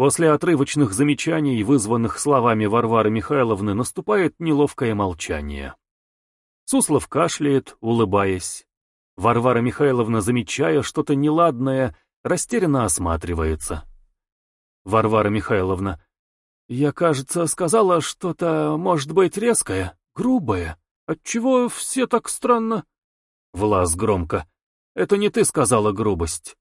После отрывочных замечаний, вызванных словами Варвары Михайловны, наступает неловкое молчание. Суслов кашляет, улыбаясь. Варвара Михайловна, замечая что-то неладное, растерянно осматривается. Варвара Михайловна, я, кажется, сказала что-то, может быть, резкое, грубое. Отчего все так странно? Влас громко. Это не ты сказала грубость.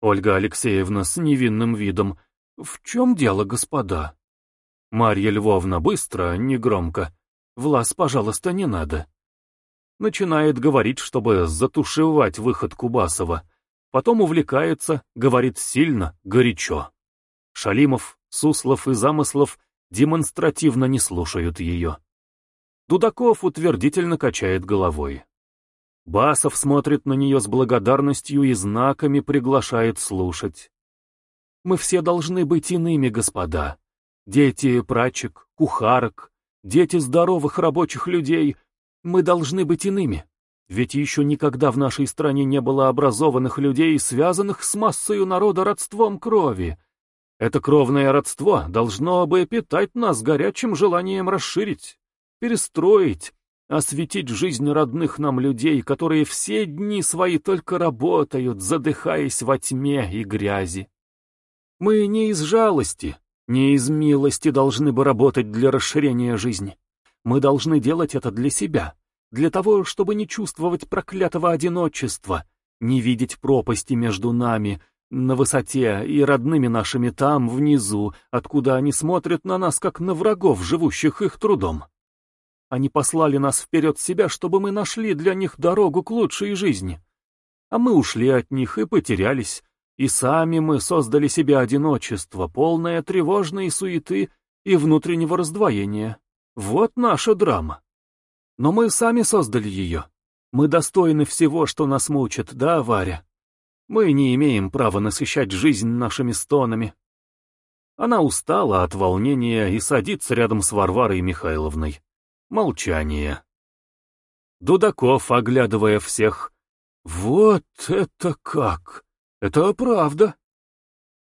Ольга Алексеевна с невинным видом. «В чем дело, господа?» «Марья Львовна, быстро, негромко. Влас, пожалуйста, не надо». Начинает говорить, чтобы затушевать выход Кубасова. Потом увлекается, говорит сильно, горячо. Шалимов, Суслов и Замыслов демонстративно не слушают ее. Дудаков утвердительно качает головой. Басов смотрит на нее с благодарностью и знаками приглашает слушать. Мы все должны быть иными, господа. Дети прачек, кухарок, дети здоровых рабочих людей. Мы должны быть иными. Ведь еще никогда в нашей стране не было образованных людей, связанных с массою народа родством крови. Это кровное родство должно бы питать нас горячим желанием расширить, перестроить, осветить жизнь родных нам людей, которые все дни свои только работают, задыхаясь во тьме и грязи. Мы не из жалости, не из милости должны бы работать для расширения жизни. Мы должны делать это для себя, для того, чтобы не чувствовать проклятого одиночества, не видеть пропасти между нами, на высоте и родными нашими там, внизу, откуда они смотрят на нас, как на врагов, живущих их трудом. Они послали нас вперед себя, чтобы мы нашли для них дорогу к лучшей жизни. А мы ушли от них и потерялись, и сами мы создали себе одиночество, полное тревожной суеты и внутреннего раздвоения. Вот наша драма. Но мы сами создали ее. Мы достойны всего, что нас мучит, да, Варя? Мы не имеем права насыщать жизнь нашими стонами. Она устала от волнения и садится рядом с Варварой Михайловной. Молчание. Дудаков, оглядывая всех. «Вот это как!» «Это правда».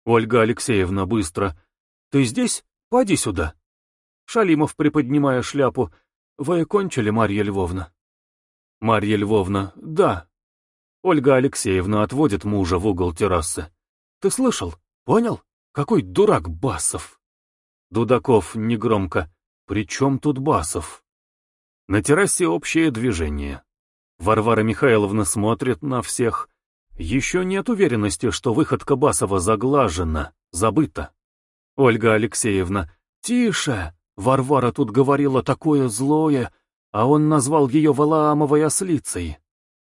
«Ольга Алексеевна, быстро! Ты здесь? Пойди сюда!» Шалимов, приподнимая шляпу, «Вы кончили, Марья Львовна?» «Марья Львовна, да». Ольга Алексеевна отводит мужа в угол террасы. «Ты слышал? Понял? Какой дурак Басов!» Дудаков негромко. «При чем тут Басов?» На террасе общее движение. Варвара Михайловна смотрит на всех, еще нет уверенности, что выход Басова заглажена, забыта. Ольга Алексеевна, тише! Варвара тут говорила такое злое, а он назвал ее Валаамовой ослицей.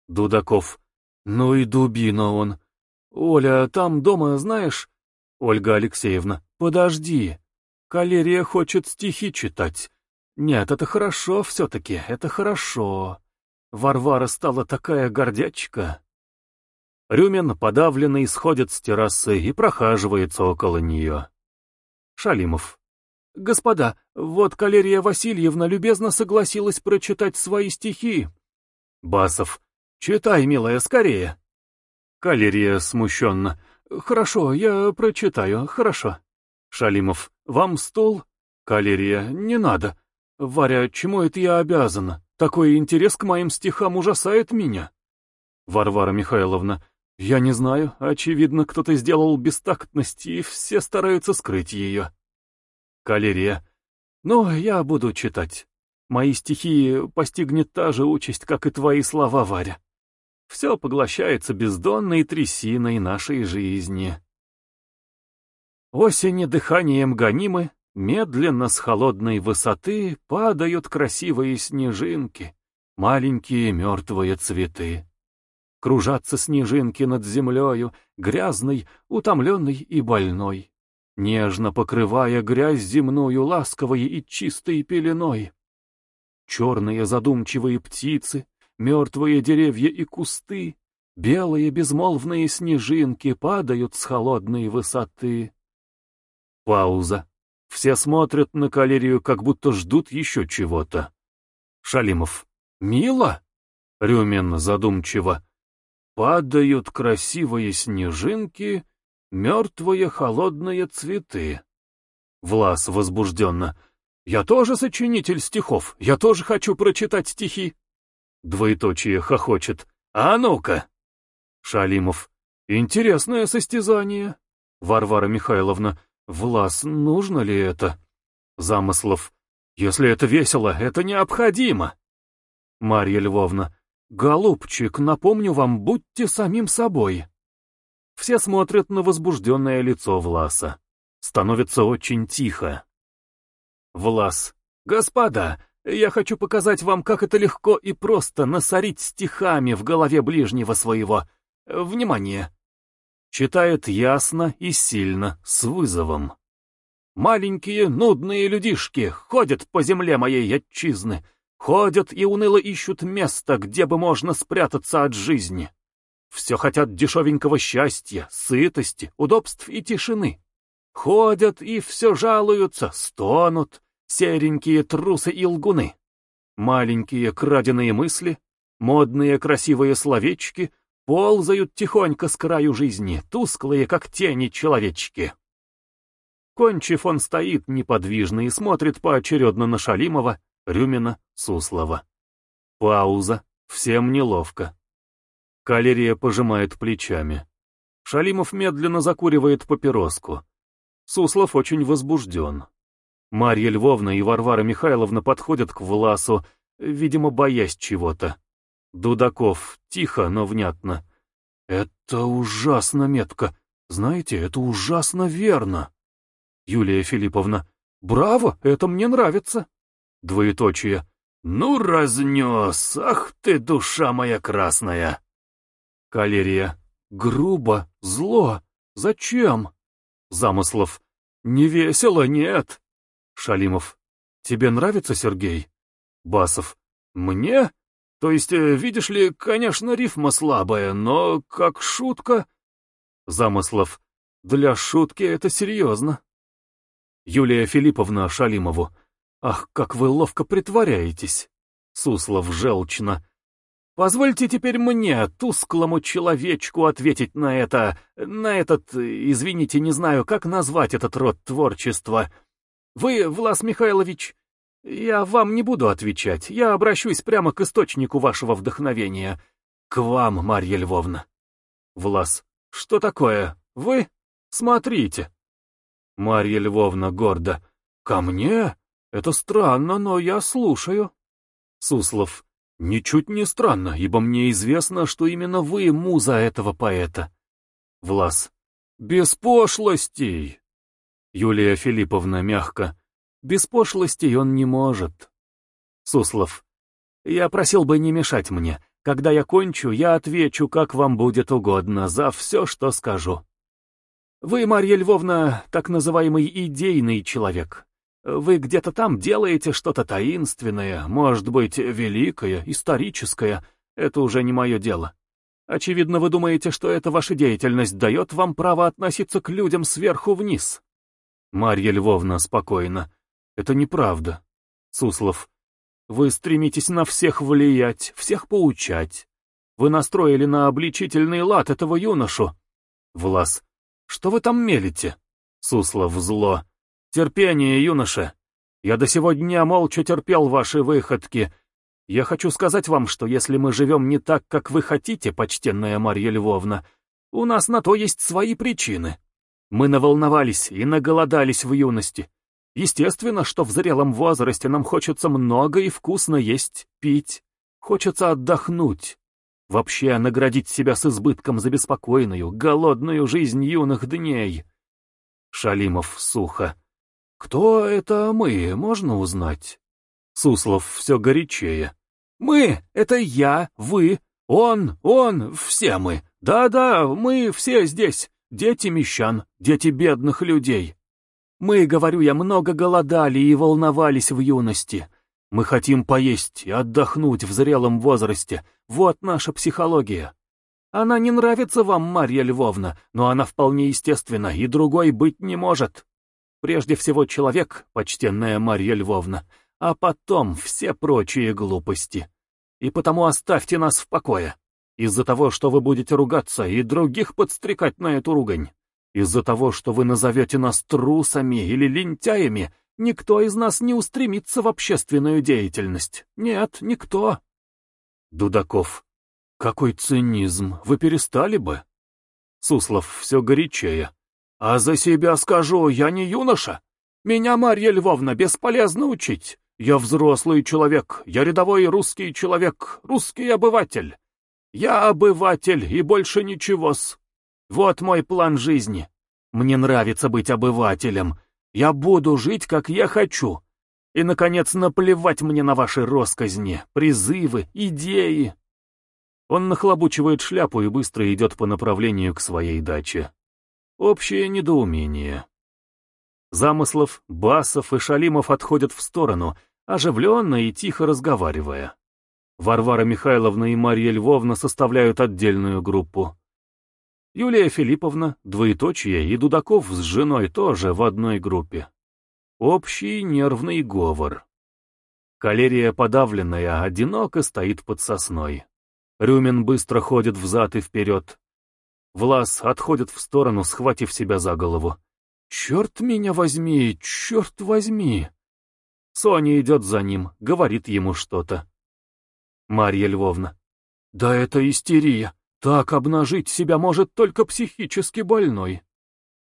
Дудаков, ну и дубина он. Оля, там дома, знаешь? Ольга Алексеевна, подожди. Калерия хочет стихи читать. Нет, это хорошо все-таки, это хорошо. Варвара стала такая гордячка. Рюмин, подавленный, сходит с террасы и прохаживается около нее. Шалимов. «Господа, вот Калерия Васильевна любезно согласилась прочитать свои стихи». Басов. «Читай, милая, скорее». Калерия смущенно. «Хорошо, я прочитаю, хорошо». Шалимов. «Вам стол?» Калерия. «Не надо». «Варя, чему это я обязана? Такой интерес к моим стихам ужасает меня». Варвара Михайловна. Я не знаю, очевидно, кто-то сделал бестактность, и все стараются скрыть ее. Калерия. Ну, я буду читать. Мои стихи постигнет та же участь, как и твои слова, Варя. Все поглощается бездонной трясиной нашей жизни. Осени дыханием гонимы, медленно с холодной высоты падают красивые снежинки, маленькие мертвые цветы кружатся снежинки над землею, грязной, утомленной и больной, нежно покрывая грязь земную ласковой и чистой пеленой. Черные задумчивые птицы, мертвые деревья и кусты, белые безмолвные снежинки падают с холодной высоты. Пауза. Все смотрят на калерию, как будто ждут еще чего-то. Шалимов. «Мило?» Рюмин задумчиво. Падают красивые снежинки, мертвые холодные цветы. Влас возбужденно. «Я тоже сочинитель стихов, я тоже хочу прочитать стихи!» Двоеточие хохочет. «А ну-ка!» Шалимов. «Интересное состязание!» Варвара Михайловна. «Влас, нужно ли это?» Замыслов. «Если это весело, это необходимо!» Марья Львовна. «Голубчик, напомню вам, будьте самим собой». Все смотрят на возбужденное лицо Власа. Становится очень тихо. Влас. «Господа, я хочу показать вам, как это легко и просто насорить стихами в голове ближнего своего. Внимание!» Читает ясно и сильно, с вызовом. «Маленькие нудные людишки ходят по земле моей отчизны, Ходят и уныло ищут место, где бы можно спрятаться от жизни. Все хотят дешевенького счастья, сытости, удобств и тишины. Ходят и все жалуются, стонут, серенькие трусы и лгуны. Маленькие краденые мысли, модные красивые словечки ползают тихонько с краю жизни, тусклые, как тени человечки. Кончив, он стоит неподвижно и смотрит поочередно на Шалимова, Рюмина, Суслова. Пауза, всем неловко. Калерия пожимает плечами. Шалимов медленно закуривает папироску. Суслов очень возбужден. Марья Львовна и Варвара Михайловна подходят к Власу, видимо, боясь чего-то. Дудаков, тихо, но внятно. «Это ужасно метко. Знаете, это ужасно верно». Юлия Филипповна, «Браво, это мне нравится» двоеточие. «Ну, разнес! Ах ты, душа моя красная!» Калерия. «Грубо, зло. Зачем?» Замыслов. «Не весело, нет!» Шалимов. «Тебе нравится, Сергей?» Басов. «Мне? То есть, э, видишь ли, конечно, рифма слабая, но как шутка...» Замыслов. «Для шутки это серьезно». Юлия Филипповна Шалимову. Ах, как вы ловко притворяетесь! Суслов желчно. Позвольте теперь мне, тусклому человечку, ответить на это, на этот, извините, не знаю, как назвать этот род творчества. Вы, Влас Михайлович, я вам не буду отвечать, я обращусь прямо к источнику вашего вдохновения. К вам, Марья Львовна. Влас, что такое? Вы? Смотрите. Марья Львовна гордо. Ко мне? Это странно, но я слушаю. Суслов. Ничуть не странно, ибо мне известно, что именно вы муза этого поэта. Влас. Без пошлостей. Юлия Филипповна мягко. Без пошлостей он не может. Суслов. Я просил бы не мешать мне. Когда я кончу, я отвечу, как вам будет угодно, за все, что скажу. Вы, Марья Львовна, так называемый идейный человек. Вы где-то там делаете что-то таинственное, может быть, великое, историческое. Это уже не мое дело. Очевидно, вы думаете, что эта ваша деятельность дает вам право относиться к людям сверху вниз. Марья Львовна спокойно. Это неправда. Суслов. Вы стремитесь на всех влиять, всех поучать. Вы настроили на обличительный лад этого юношу. Влас. Что вы там мелите? Суслов зло. Терпение, юноша. Я до сего дня молча терпел ваши выходки. Я хочу сказать вам, что если мы живем не так, как вы хотите, почтенная Марья Львовна, у нас на то есть свои причины. Мы наволновались и наголодались в юности. Естественно, что в зрелом возрасте нам хочется много и вкусно есть, пить. Хочется отдохнуть. Вообще наградить себя с избытком за беспокойную, голодную жизнь юных дней. Шалимов сухо. «Кто это мы, можно узнать?» Суслов все горячее. «Мы — это я, вы, он, он, все мы. Да-да, мы все здесь, дети мещан, дети бедных людей. Мы, говорю я, много голодали и волновались в юности. Мы хотим поесть и отдохнуть в зрелом возрасте. Вот наша психология. Она не нравится вам, Марья Львовна, но она вполне естественна и другой быть не может. Прежде всего человек, почтенная Марья Львовна, а потом все прочие глупости. И потому оставьте нас в покое. Из-за того, что вы будете ругаться и других подстрекать на эту ругань. Из-за того, что вы назовете нас трусами или лентяями, никто из нас не устремится в общественную деятельность. Нет, никто. Дудаков. Какой цинизм, вы перестали бы? Суслов все горячее. А за себя скажу, я не юноша. Меня, Марья Львовна, бесполезно учить. Я взрослый человек, я рядовой русский человек, русский обыватель. Я обыватель и больше ничего-с. Вот мой план жизни. Мне нравится быть обывателем. Я буду жить, как я хочу. И, наконец, наплевать мне на ваши росказни, призывы, идеи. Он нахлобучивает шляпу и быстро идет по направлению к своей даче. Общее недоумение. Замыслов, Басов и Шалимов отходят в сторону, оживленно и тихо разговаривая. Варвара Михайловна и Марья Львовна составляют отдельную группу. Юлия Филипповна, Двоеточие и Дудаков с женой тоже в одной группе. Общий нервный говор. Калерия подавленная, одиноко стоит под сосной. Рюмин быстро ходит взад и вперед. Влас отходит в сторону, схватив себя за голову. «Черт меня возьми, черт возьми!» Соня идет за ним, говорит ему что-то. Марья Львовна. «Да это истерия. Так обнажить себя может только психически больной».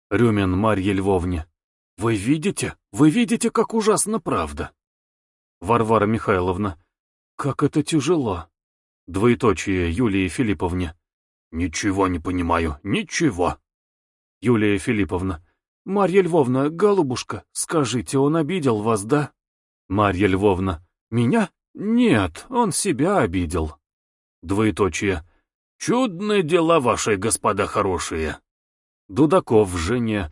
Рюмин Марье Львовне. «Вы видите? Вы видите, как ужасно правда?» Варвара Михайловна. «Как это тяжело!» Двоеточие Юлии Филипповне. «Ничего не понимаю, ничего!» Юлия Филипповна. «Марья Львовна, голубушка, скажите, он обидел вас, да?» Марья Львовна. «Меня? Нет, он себя обидел». Двоеточие. «Чудные дела ваши, господа хорошие!» Дудаков, Женя.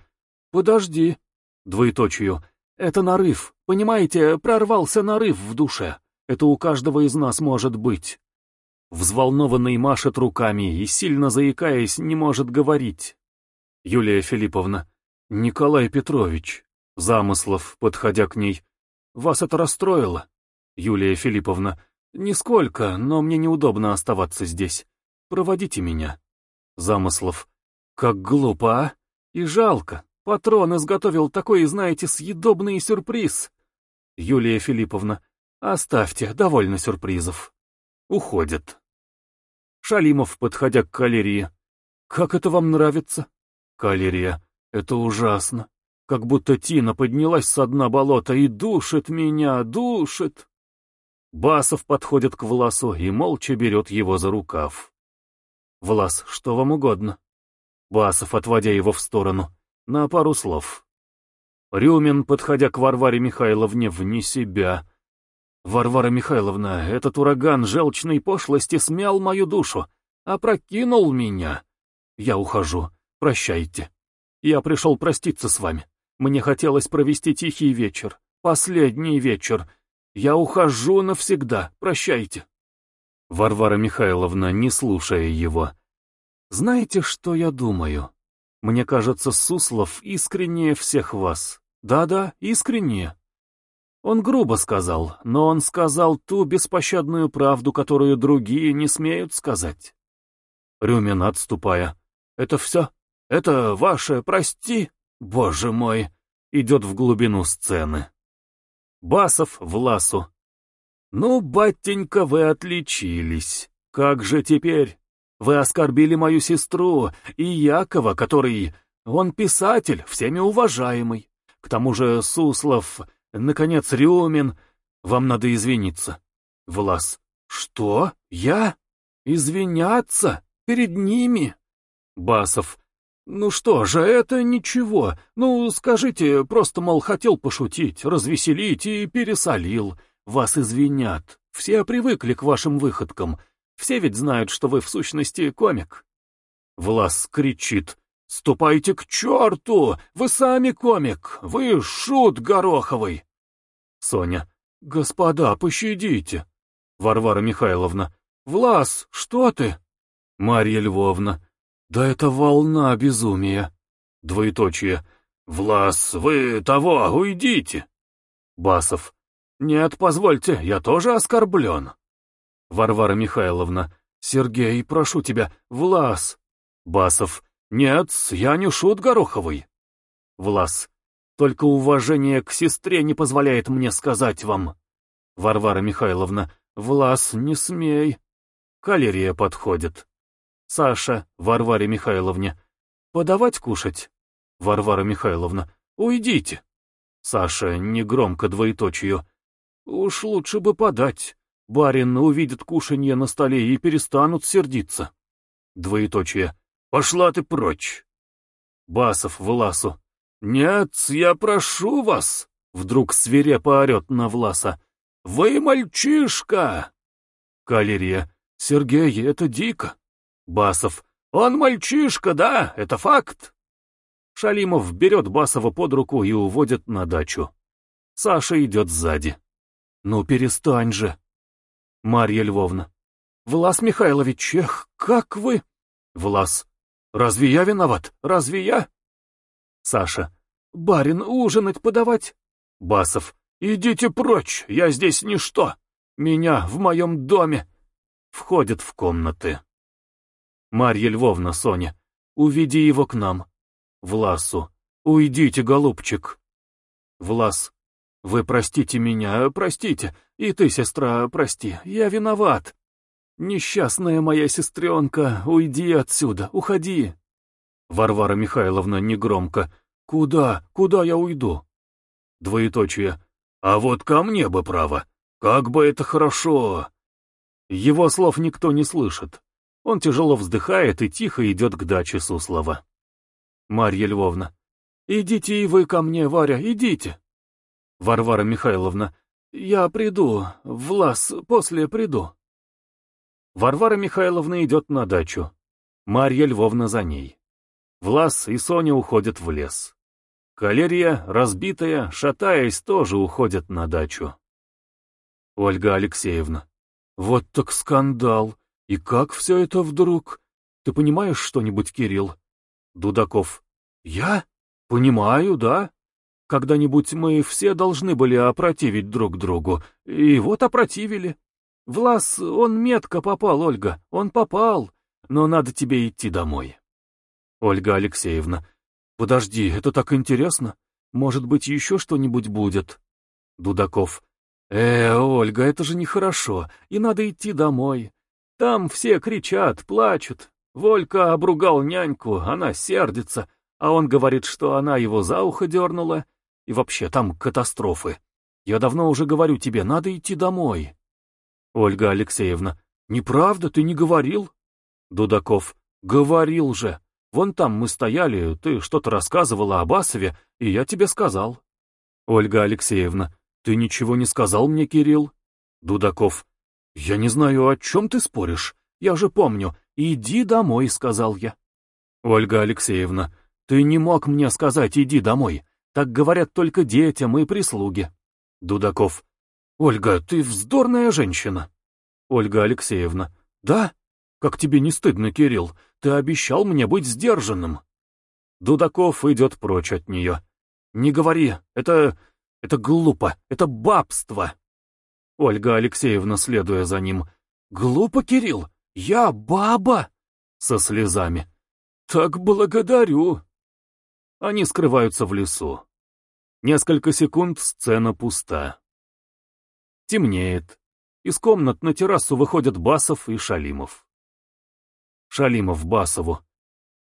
«Подожди». Двоеточию. «Это нарыв. Понимаете, прорвался нарыв в душе. Это у каждого из нас может быть взволнованный машет руками и, сильно заикаясь, не может говорить. Юлия Филипповна, Николай Петрович, Замыслов, подходя к ней, вас это расстроило? Юлия Филипповна, нисколько, но мне неудобно оставаться здесь. Проводите меня. Замыслов, как глупо, а? И жалко. Патрон изготовил такой, знаете, съедобный сюрприз. Юлия Филипповна, оставьте, довольно сюрпризов. Уходят. Шалимов, подходя к калерии. «Как это вам нравится?» «Калерия, это ужасно. Как будто тина поднялась со дна болота и душит меня, душит!» Басов подходит к Власу и молча берет его за рукав. «Влас, что вам угодно?» Басов, отводя его в сторону, на пару слов. Рюмин, подходя к Варваре Михайловне вне себя, Варвара Михайловна, этот ураган желчной пошлости смял мою душу, опрокинул меня. Я ухожу. Прощайте. Я пришел проститься с вами. Мне хотелось провести тихий вечер, последний вечер. Я ухожу навсегда. Прощайте. Варвара Михайловна, не слушая его. Знаете, что я думаю? Мне кажется, Суслов искреннее всех вас. Да-да, искреннее. Он грубо сказал, но он сказал ту беспощадную правду, которую другие не смеют сказать. Рюмин, отступая. «Это все? Это ваше, прости? Боже мой!» Идет в глубину сцены. Басов Власу. «Ну, батенька, вы отличились. Как же теперь? Вы оскорбили мою сестру и Якова, который... Он писатель, всеми уважаемый. К тому же Суслов Наконец, Риомин, вам надо извиниться. Влас. Что? Я? Извиняться? Перед ними? Басов. Ну что же, это ничего. Ну, скажите, просто, мол, хотел пошутить, развеселить и пересолил. Вас извинят. Все привыкли к вашим выходкам. Все ведь знают, что вы в сущности комик. Влас кричит. «Ступайте к черту! Вы сами комик! Вы шут гороховый!» Соня. «Господа, пощадите!» Варвара Михайловна. «Влас, что ты?» Марья Львовна. «Да это волна безумия!» Двоеточие. «Влас, вы того, уйдите!» Басов. «Нет, позвольте, я тоже оскорблен!» Варвара Михайловна. «Сергей, прошу тебя, Влас!» Басов. «Нет, я не шут Гороховой. Влас. «Только уважение к сестре не позволяет мне сказать вам». Варвара Михайловна. «Влас, не смей». Калерия подходит. Саша, Варваре Михайловне. «Подавать кушать?» Варвара Михайловна. «Уйдите». Саша негромко двоеточию. «Уж лучше бы подать. Барин увидит кушанье на столе и перестанут сердиться». Двоеточие. «Пошла ты прочь!» Басов Власу. «Нет, я прошу вас!» Вдруг свирепо орет на Власа. «Вы мальчишка!» Калерия. «Сергей, это дико!» Басов. «Он мальчишка, да, это факт!» Шалимов берет Басова под руку и уводит на дачу. Саша идет сзади. «Ну перестань же!» Марья Львовна. «Влас Михайлович, эх, как вы...» Влас. Разве я виноват? Разве я? Саша. Барин, ужинать подавать? Басов. Идите прочь, я здесь ничто. Меня в моем доме. Входят в комнаты. Марья Львовна, Соня. Уведи его к нам. Власу. Уйдите, голубчик. Влас. Вы простите меня, простите. И ты, сестра, прости. Я виноват. «Несчастная моя сестренка, уйди отсюда, уходи!» Варвара Михайловна негромко. «Куда? Куда я уйду?» Двоеточие. «А вот ко мне бы право! Как бы это хорошо!» Его слов никто не слышит. Он тяжело вздыхает и тихо идет к даче Суслова. Марья Львовна. «Идите и вы ко мне, Варя, идите!» Варвара Михайловна. «Я приду, влас, после приду». Варвара Михайловна идет на дачу. Марья Львовна за ней. Влас и Соня уходят в лес. Калерия, разбитая, шатаясь, тоже уходят на дачу. Ольга Алексеевна. Вот так скандал. И как все это вдруг? Ты понимаешь что-нибудь, Кирилл? Дудаков. Я? Понимаю, да. Когда-нибудь мы все должны были опротивить друг другу. И вот опротивили. Влас, он метко попал, Ольга, он попал, но надо тебе идти домой. Ольга Алексеевна, подожди, это так интересно. Может быть, еще что-нибудь будет? Дудаков. Э, Ольга, это же нехорошо, и надо идти домой. Там все кричат, плачут. Волька обругал няньку, она сердится, а он говорит, что она его за ухо дернула. И вообще, там катастрофы. Я давно уже говорю тебе, надо идти домой. Ольга Алексеевна. «Неправда, ты не говорил?» Дудаков. «Говорил же. Вон там мы стояли, ты что-то рассказывала об Асове, и я тебе сказал». Ольга Алексеевна. «Ты ничего не сказал мне, Кирилл?» Дудаков. «Я не знаю, о чем ты споришь. Я же помню. Иди домой», — сказал я. Ольга Алексеевна. «Ты не мог мне сказать, иди домой. Так говорят только детям и прислуге». Дудаков. «Ольга, ты вздорная женщина!» «Ольга Алексеевна, да? Как тебе не стыдно, Кирилл? Ты обещал мне быть сдержанным!» Дудаков идет прочь от нее. «Не говори, это... это глупо, это бабство!» Ольга Алексеевна, следуя за ним. «Глупо, Кирилл? Я баба!» Со слезами. «Так благодарю!» Они скрываются в лесу. Несколько секунд сцена пуста. Темнеет. Из комнат на террасу выходят Басов и Шалимов. Шалимов Басову.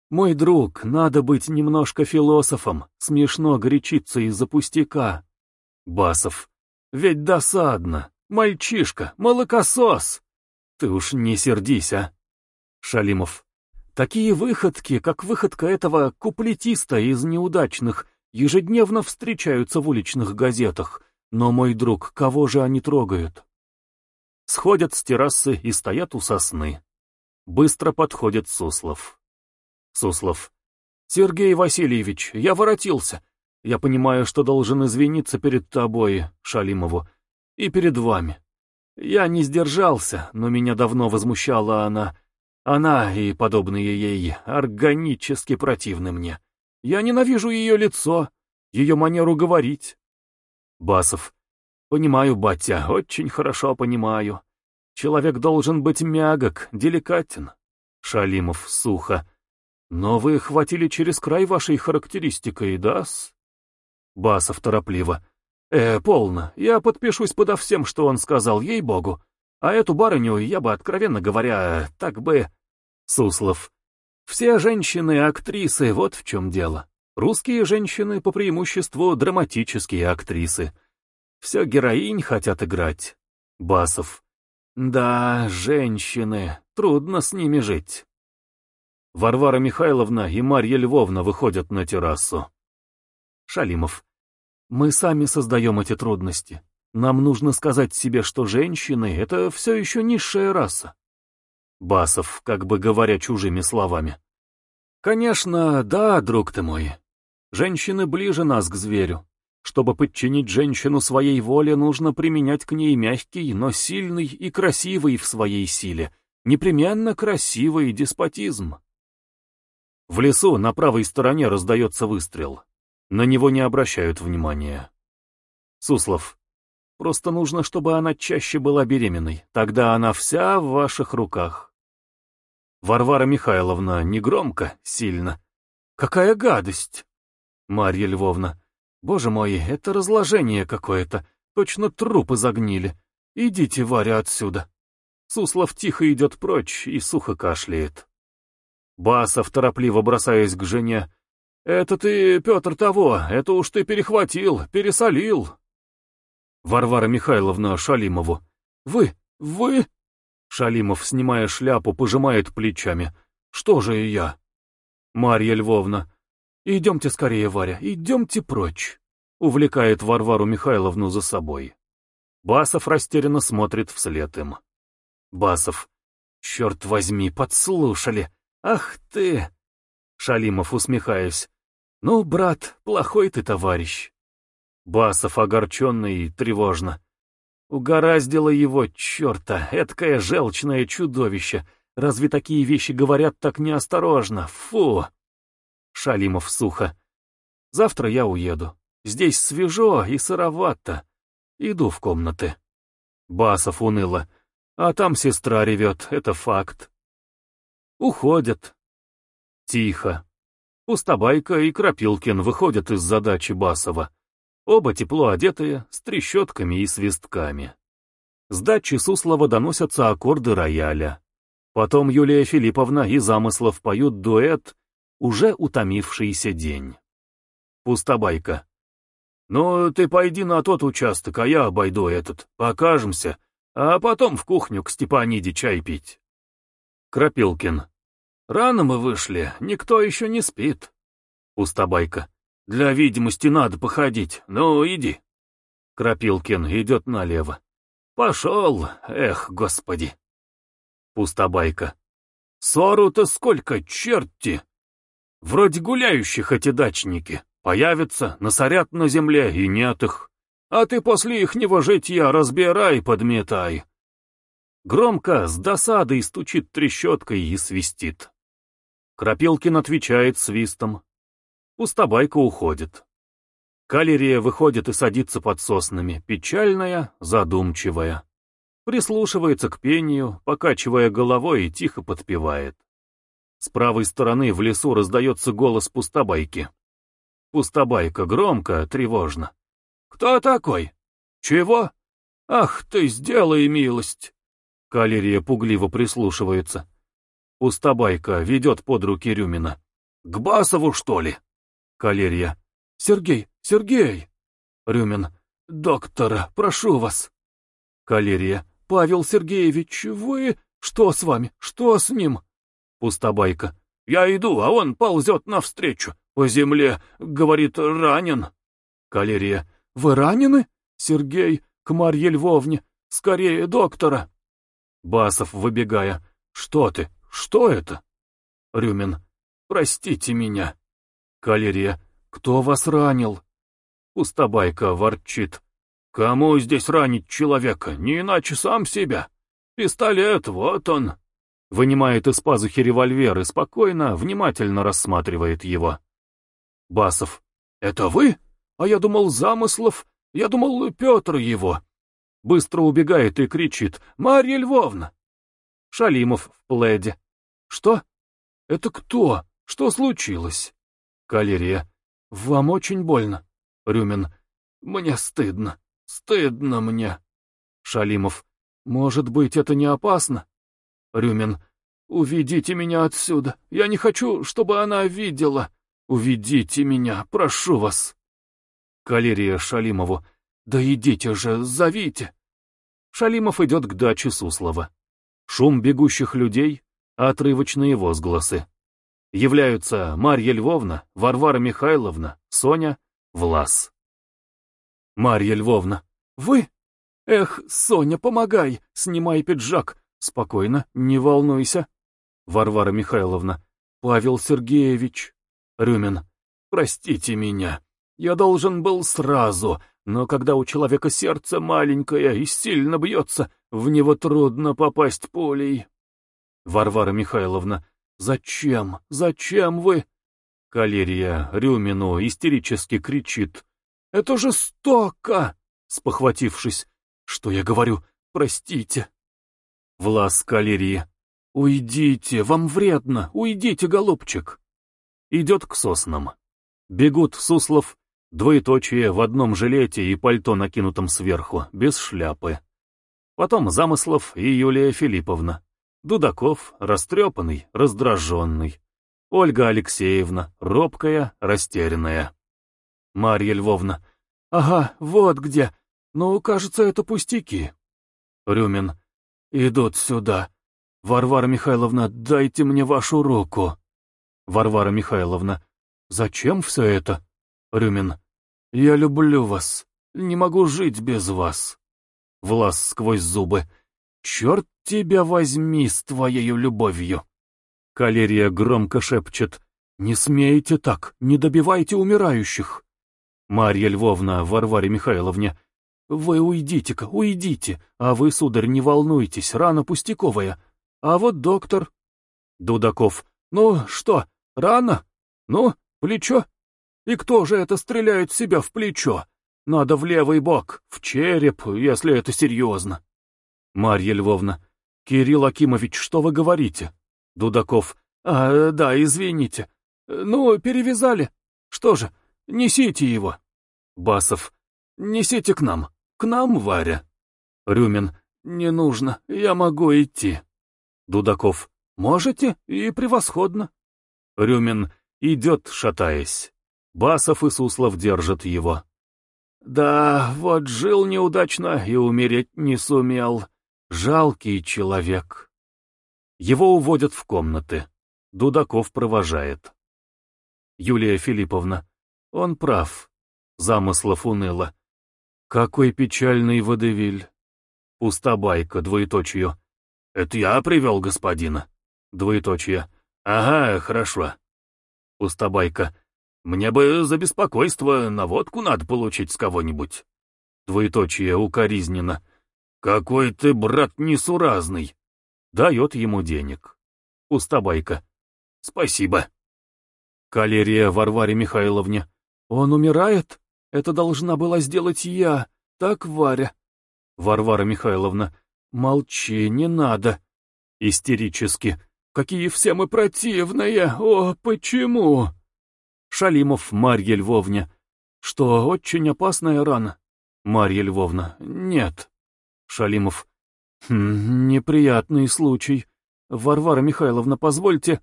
«Мой друг, надо быть немножко философом, смешно горячиться из-за пустяка». Басов. «Ведь досадно. Мальчишка, молокосос. Ты уж не сердись, а». Шалимов. «Такие выходки, как выходка этого куплетиста из неудачных, ежедневно встречаются в уличных газетах, но, мой друг, кого же они трогают? Сходят с террасы и стоят у сосны. Быстро подходит Суслов. Суслов. «Сергей Васильевич, я воротился. Я понимаю, что должен извиниться перед тобой, Шалимову, и перед вами. Я не сдержался, но меня давно возмущала она. Она и подобные ей органически противны мне. Я ненавижу ее лицо, ее манеру говорить, Басов. «Понимаю, батя, очень хорошо понимаю. Человек должен быть мягок, деликатен». Шалимов сухо. «Но вы хватили через край вашей характеристикой, да -с? Басов торопливо. «Э, полно. Я подпишусь подо всем, что он сказал, ей-богу. А эту барыню я бы, откровенно говоря, так бы...» Суслов. «Все женщины — актрисы, вот в чем дело. Русские женщины по преимуществу драматические актрисы. Все героинь хотят играть. Басов. Да, женщины, трудно с ними жить. Варвара Михайловна и Марья Львовна выходят на террасу. Шалимов. Мы сами создаем эти трудности. Нам нужно сказать себе, что женщины — это все еще низшая раса. Басов, как бы говоря чужими словами. Конечно, да, друг ты мой, Женщины ближе нас к зверю. Чтобы подчинить женщину своей воле, нужно применять к ней мягкий, но сильный и красивый в своей силе, непременно красивый деспотизм. В лесу на правой стороне раздается выстрел. На него не обращают внимания. Суслов. Просто нужно, чтобы она чаще была беременной. Тогда она вся в ваших руках. Варвара Михайловна негромко, сильно. Какая гадость! Марья Львовна. Боже мой, это разложение какое-то. Точно трупы загнили. Идите, Варя, отсюда. Суслов тихо идет прочь и сухо кашляет. Басов, торопливо бросаясь к жене. «Это ты, Петр, того, это уж ты перехватил, пересолил!» Варвара Михайловна Шалимову. «Вы, вы?» Шалимов, снимая шляпу, пожимает плечами. «Что же и я?» Марья Львовна. «Идемте скорее, Варя, идемте прочь!» — увлекает Варвару Михайловну за собой. Басов растерянно смотрит вслед им. Басов. «Черт возьми, подслушали! Ах ты!» Шалимов, усмехаясь. «Ну, брат, плохой ты товарищ!» Басов огорченный и тревожно. Угораздило его, черта, эткое желчное чудовище. Разве такие вещи говорят так неосторожно? Фу! Шалимов сухо. «Завтра я уеду. Здесь свежо и сыровато. Иду в комнаты». Басов уныло. «А там сестра ревет, это факт». Уходят. Тихо. Пустобайка и Крапилкин выходят из задачи Басова. Оба тепло одетые, с трещотками и свистками. С дачи Суслова доносятся аккорды рояля. Потом Юлия Филипповна и Замыслов поют дуэт уже утомившийся день. Пустобайка. «Ну, ты пойди на тот участок, а я обойду этот. Покажемся, а потом в кухню к Степаниде чай пить». Крапилкин. «Рано мы вышли, никто еще не спит». Пустобайка. «Для видимости надо походить, ну иди». Крапилкин идет налево. «Пошел, эх, господи». Пустобайка. «Сору-то сколько, черти! Вроде гуляющих эти дачники. Появятся, насорят на земле, и нет их. А ты после ихнего житья разбирай, подметай. Громко, с досадой стучит трещоткой и свистит. Крапилкин отвечает свистом. Пустобайка уходит. Калерия выходит и садится под соснами, печальная, задумчивая. Прислушивается к пению, покачивая головой и тихо подпевает. С правой стороны в лесу раздается голос пустобайки. Пустобайка громко, тревожно. «Кто такой? Чего? Ах ты, сделай милость!» Калерия пугливо прислушивается. Пустобайка ведет под руки Рюмина. «К Басову, что ли?» Калерия. «Сергей, Сергей!» Рюмин. «Доктора, прошу вас!» Калерия. «Павел Сергеевич, вы... Что с вами? Что с ним?» Пустобайка. «Я иду, а он ползет навстречу, по земле, говорит, ранен». Калерия. «Вы ранены? Сергей, к Марье Львовне, скорее доктора». Басов, выбегая. «Что ты? Что это?» Рюмин. «Простите меня». Калерия. «Кто вас ранил?» Пустобайка ворчит. «Кому здесь ранить человека? Не иначе сам себя. Пистолет, вот он» вынимает из пазухи револьвер и спокойно, внимательно рассматривает его. Басов. «Это вы? А я думал, Замыслов. Я думал, Петр его». Быстро убегает и кричит. «Марья Львовна!» Шалимов в пледе. «Что? Это кто? Что случилось?» Калерия. «Вам очень больно». Рюмин. «Мне стыдно. Стыдно мне». Шалимов. «Может быть, это не опасно?» Рюмин. «Уведите меня отсюда. Я не хочу, чтобы она видела. Уведите меня, прошу вас». Калерия Шалимову. «Да идите же, зовите». Шалимов идет к даче Суслова. Шум бегущих людей, отрывочные возгласы. Являются Марья Львовна, Варвара Михайловна, Соня, Влас. Марья Львовна. «Вы? Эх, Соня, помогай, снимай пиджак. Спокойно, не волнуйся. Варвара Михайловна. Павел Сергеевич. Рюмин. Простите меня. Я должен был сразу, но когда у человека сердце маленькое и сильно бьется, в него трудно попасть пулей. Варвара Михайловна. Зачем? Зачем вы? Калерия Рюмину истерически кричит. «Это жестоко!» Спохватившись, что я говорю, простите. Влас калери. «Уйдите, вам вредно, уйдите, голубчик!» Идет к соснам. Бегут Суслов, двоеточие в одном жилете и пальто накинутом сверху, без шляпы. Потом Замыслов и Юлия Филипповна. Дудаков, растрепанный, раздраженный. Ольга Алексеевна, робкая, растерянная. Марья Львовна. «Ага, вот где. Ну, кажется, это пустяки». Рюмин. «Идут сюда. Варвара Михайловна, дайте мне вашу руку». Варвара Михайловна, «Зачем все это?» Рюмин, «Я люблю вас. Не могу жить без вас». Влас сквозь зубы, «Черт тебя возьми с твоею любовью!» Калерия громко шепчет, «Не смейте так, не добивайте умирающих!» Марья Львовна, Варваре Михайловне, «Вы уйдите-ка, уйдите! А вы, сударь, не волнуйтесь, рана пустяковая. А вот доктор...» Дудаков. «Ну что, рана? Ну, плечо? И кто же это стреляет себя в плечо? Надо в левый бок, в череп, если это серьезно». Марья Львовна. «Кирилл Акимович, что вы говорите?» Дудаков. «А, да, извините. Ну, перевязали. Что же, несите его». Басов. «Несите к нам». «К нам, Варя?» Рюмин. «Не нужно, я могу идти». Дудаков. «Можете? И превосходно». Рюмин идет, шатаясь. Басов и Суслов держат его. «Да, вот жил неудачно и умереть не сумел. Жалкий человек». Его уводят в комнаты. Дудаков провожает. Юлия Филипповна. Он прав. Замыслов уныло. Какой печальный водевиль. Пустобайка, двоеточие. Это я привел господина. Двоеточие. Ага, хорошо. Пустобайка. Мне бы за беспокойство на водку надо получить с кого-нибудь. Двоеточие укоризненно. Какой ты, брат, несуразный. Дает ему денег. Пустобайка. Спасибо. Калерия Варваре Михайловне. Он умирает? Это должна была сделать я. Так, Варя?» «Варвара Михайловна, молчи, не надо!» Истерически. «Какие все мы противные! О, почему?» Шалимов Марья Львовна. «Что, очень опасная рана?» Марья Львовна. «Нет». Шалимов. «Хм, неприятный случай. Варвара Михайловна, позвольте...»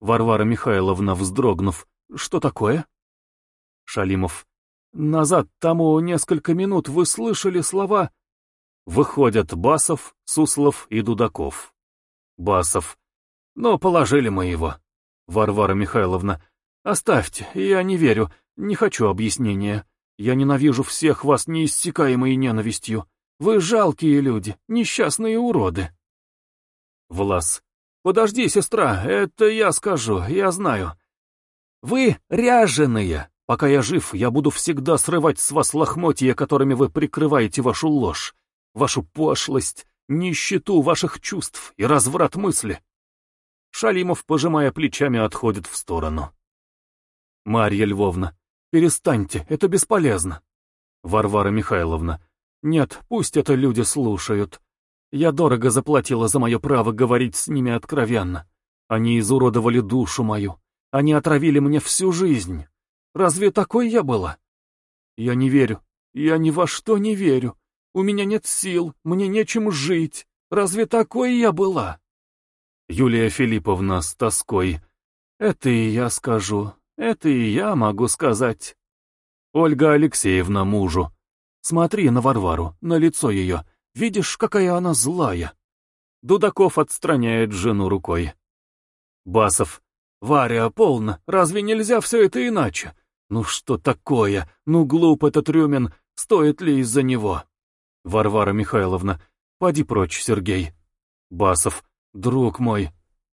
Варвара Михайловна, вздрогнув. «Что такое?» Шалимов. Назад тому несколько минут вы слышали слова «Выходят Басов, Суслов и Дудаков». Басов. Но положили мы его. Варвара Михайловна. Оставьте, я не верю, не хочу объяснения. Я ненавижу всех вас неиссякаемой ненавистью. Вы жалкие люди, несчастные уроды. Влас. Подожди, сестра, это я скажу, я знаю. Вы ряженые, Пока я жив, я буду всегда срывать с вас лохмотья, которыми вы прикрываете вашу ложь, вашу пошлость, нищету ваших чувств и разврат мысли. Шалимов, пожимая плечами, отходит в сторону. Марья Львовна, перестаньте, это бесполезно. Варвара Михайловна, нет, пусть это люди слушают. Я дорого заплатила за мое право говорить с ними откровенно. Они изуродовали душу мою. Они отравили мне всю жизнь. Разве такой я была? Я не верю. Я ни во что не верю. У меня нет сил, мне нечем жить. Разве такой я была? Юлия Филипповна с тоской. Это и я скажу. Это и я могу сказать. Ольга Алексеевна мужу. Смотри на Варвару, на лицо ее. Видишь, какая она злая. Дудаков отстраняет жену рукой. Басов. Варя, полно. Разве нельзя все это иначе? Ну что такое? Ну глуп этот Рюмин, стоит ли из-за него? Варвара Михайловна, поди прочь, Сергей. Басов, друг мой.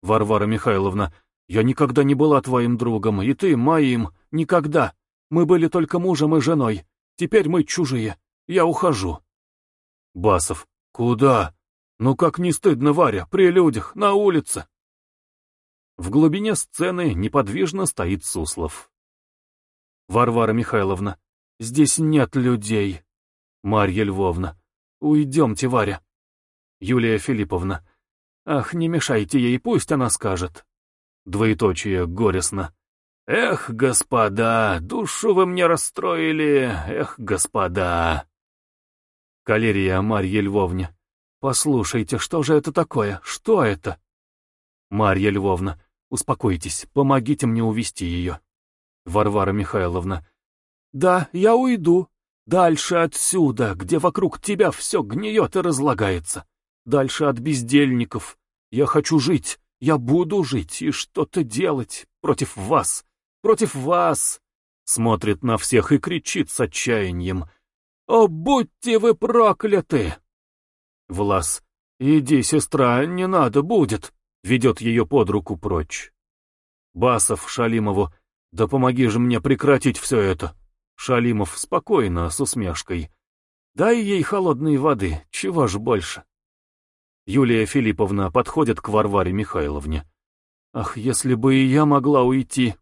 Варвара Михайловна, я никогда не была твоим другом, и ты моим, никогда. Мы были только мужем и женой. Теперь мы чужие. Я ухожу. Басов, куда? Ну как не стыдно, Варя, при людях, на улице. В глубине сцены неподвижно стоит Суслов. Варвара Михайловна, здесь нет людей. Марья Львовна, уйдемте, Варя. Юлия Филипповна, ах, не мешайте ей, пусть она скажет. Двоеточие, горестно. Эх, господа, душу вы мне расстроили, эх, господа. Калерия Марья Львовне, послушайте, что же это такое, что это? Марья Львовна, успокойтесь, помогите мне увести ее. Варвара Михайловна. «Да, я уйду. Дальше отсюда, где вокруг тебя все гниет и разлагается. Дальше от бездельников. Я хочу жить, я буду жить и что-то делать против вас, против вас!» Смотрит на всех и кричит с отчаянием. «О, будьте вы прокляты!» Влас. «Иди, сестра, не надо будет!» Ведет ее под руку прочь. Басов Шалимову. Да помоги же мне прекратить все это. Шалимов спокойно, с усмешкой. Дай ей холодной воды, чего ж больше. Юлия Филипповна подходит к Варваре Михайловне. Ах, если бы и я могла уйти.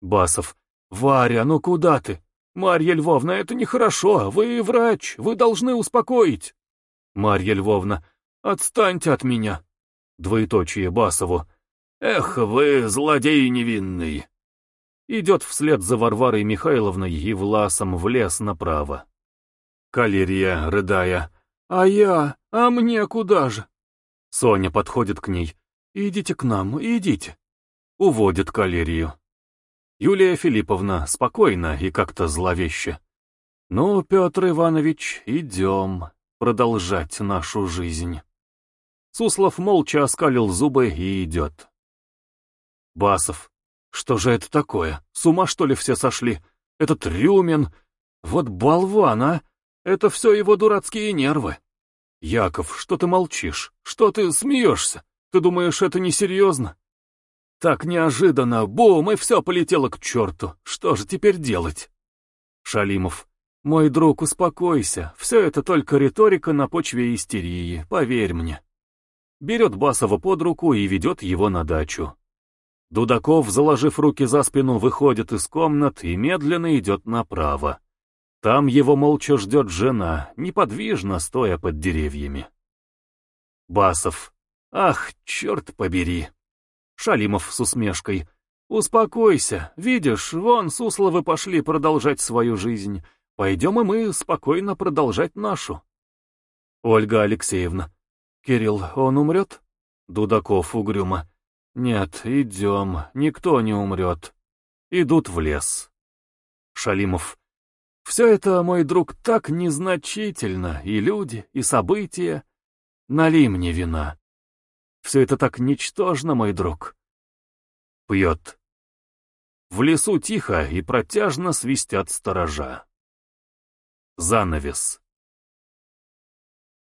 Басов. Варя, ну куда ты? Марья Львовна, это нехорошо, вы врач, вы должны успокоить. Марья Львовна. Отстаньте от меня. Двоеточие Басову. Эх, вы злодей невинный идет вслед за Варварой Михайловной и Власом в лес направо. Калерия, рыдая, «А я? А мне куда же?» Соня подходит к ней. «Идите к нам, идите». Уводит калерию. Юлия Филипповна спокойно и как-то зловеще. «Ну, Петр Иванович, идем продолжать нашу жизнь». Суслов молча оскалил зубы и идет. Басов. Что же это такое? С ума, что ли, все сошли? Этот Рюмин... Вот болван, а! Это все его дурацкие нервы. Яков, что ты молчишь? Что ты смеешься? Ты думаешь, это несерьезно? Так неожиданно, бум, и все полетело к черту. Что же теперь делать? Шалимов. Мой друг, успокойся. Все это только риторика на почве истерии, поверь мне. Берет Басова под руку и ведет его на дачу. Дудаков, заложив руки за спину, выходит из комнат и медленно идет направо. Там его молча ждет жена, неподвижно стоя под деревьями. Басов. Ах, черт побери. Шалимов с усмешкой. «Успокойся. Видишь, вон Сусловы пошли продолжать свою жизнь. Пойдем и мы спокойно продолжать нашу». Ольга Алексеевна. «Кирилл, он умрет?» Дудаков угрюмо. Нет, идем, никто не умрет. Идут в лес. Шалимов. Все это, мой друг, так незначительно, и люди, и события. Нали мне вина. Все это так ничтожно, мой друг. Пьет. В лесу тихо и протяжно свистят сторожа. Занавес.